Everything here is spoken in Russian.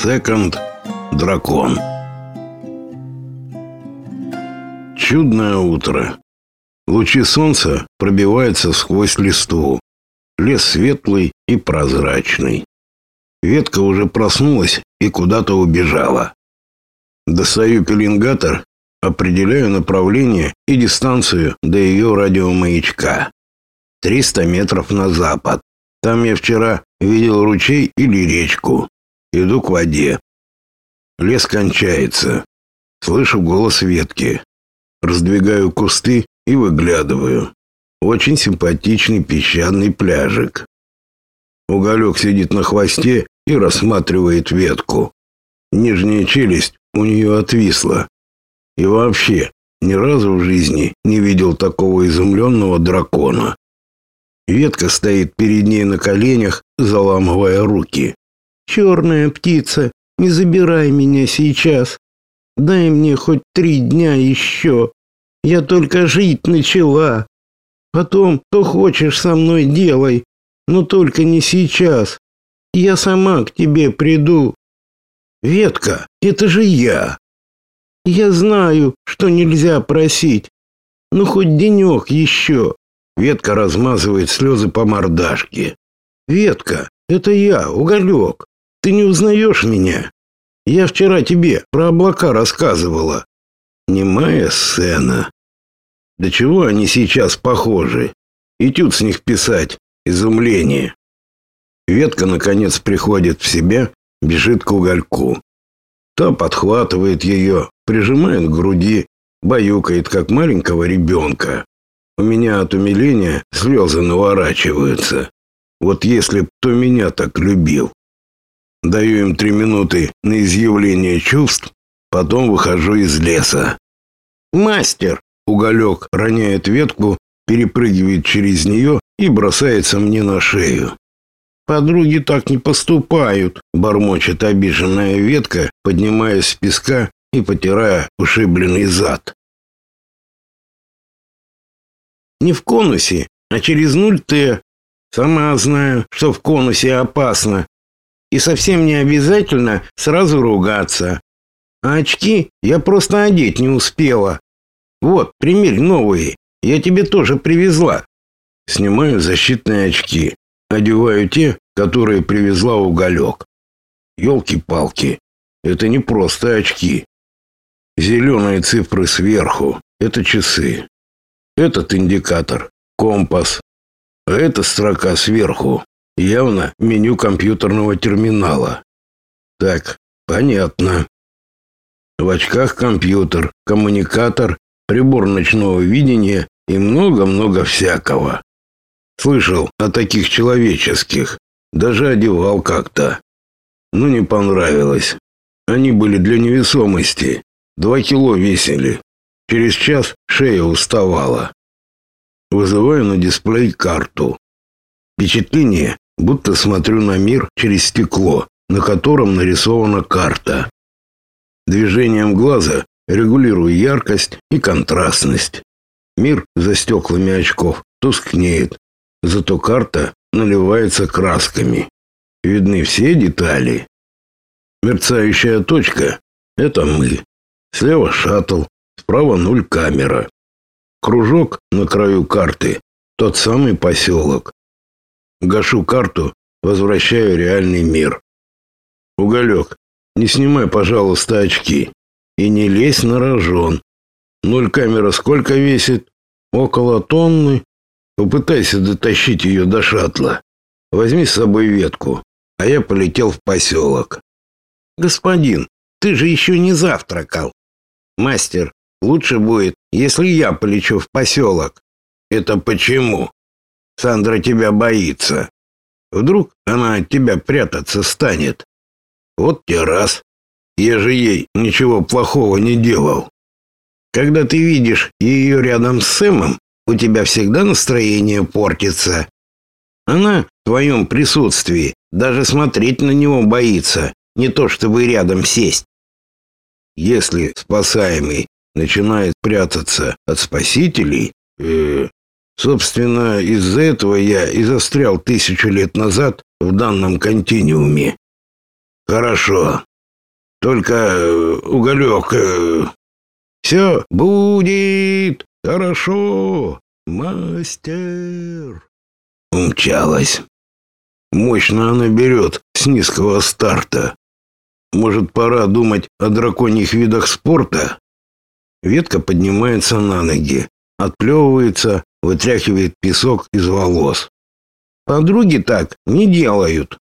Секонд Дракон. Чудное утро. Лучи солнца пробиваются сквозь листву. Лес светлый и прозрачный. Ветка уже проснулась и куда-то убежала. Достаю пеленгатор, определяю направление и дистанцию до ее радиомаячка. 300 метров на запад. Там я вчера видел ручей или речку. Иду к воде. Лес кончается. Слышу голос ветки. Раздвигаю кусты и выглядываю. Очень симпатичный песчаный пляжик. Уголек сидит на хвосте и рассматривает ветку. Нижняя челюсть у нее отвисла. И вообще, ни разу в жизни не видел такого изумленного дракона. Ветка стоит перед ней на коленях, заламывая руки. «Черная птица, не забирай меня сейчас. Дай мне хоть три дня еще. Я только жить начала. Потом, что хочешь со мной делай, но только не сейчас. Я сама к тебе приду». «Ветка, это же я!» «Я знаю, что нельзя просить, но хоть денек еще». Ветка размазывает слезы по мордашке. «Ветка, это я, Уголек. Ты не узнаешь меня? Я вчера тебе про облака рассказывала». Немая сцена. До чего они сейчас похожи? Этюд с них писать. Изумление. Ветка, наконец, приходит в себя, бежит к угольку. Та подхватывает ее, прижимает к груди, баюкает, как маленького ребенка. У меня от умиления слезы наворачиваются. Вот если б кто меня так любил. Даю им три минуты на изъявление чувств, потом выхожу из леса. «Мастер!» Уголек роняет ветку, перепрыгивает через нее и бросается мне на шею. «Подруги так не поступают», — бормочет обиженная ветка, поднимаясь с песка и потирая ушибленный зад. Не в конусе, а через 0Т. Сама знаю, что в конусе опасно. И совсем не обязательно сразу ругаться. А очки я просто одеть не успела. Вот, примерь новые. Я тебе тоже привезла. Снимаю защитные очки. Одеваю те, которые привезла уголек. Ёлки-палки. Это не просто очки. Зеленые цифры сверху. Это часы. Этот индикатор – компас. А эта строка сверху – явно меню компьютерного терминала. Так, понятно. В очках компьютер, коммуникатор, прибор ночного видения и много-много всякого. Слышал о таких человеческих, даже одевал как-то. Ну, не понравилось. Они были для невесомости. Два кило весили. Через час шея уставала. Вызываю на дисплей карту. Впечатление, будто смотрю на мир через стекло, на котором нарисована карта. Движением глаза регулирую яркость и контрастность. Мир за стеклами очков тускнеет, зато карта наливается красками. Видны все детали. Мерцающая точка — это мы. Слева шаттл, Справа нуль камера. Кружок на краю карты. Тот самый поселок. Гашу карту, возвращаю реальный мир. Уголек, не снимай, пожалуйста, очки. И не лезь на рожон. Нуль камера сколько весит? Около тонны. Попытайся дотащить ее до шаттла. Возьми с собой ветку, а я полетел в поселок. Господин, ты же еще не завтракал. Мастер, Лучше будет, если я полечу в поселок. Это почему? Сандра тебя боится. Вдруг она от тебя прятаться станет. Вот те раз. Я же ей ничего плохого не делал. Когда ты видишь ее рядом с Сэмом, у тебя всегда настроение портится. Она в твоем присутствии даже смотреть на него боится, не то чтобы рядом сесть. Если спасаемый начинает прятаться от спасителей, э, собственно, из-за этого я и застрял тысячу лет назад в данном континууме. Хорошо, Только э, уголек... Э, все будет хорошо, мастер. Умчалась. Мощно она берет с низкого старта. Может, пора думать о драконьих видах спорта? Ветка поднимается на ноги, отплевывается, вытряхивает песок из волос. Подруги так не делают.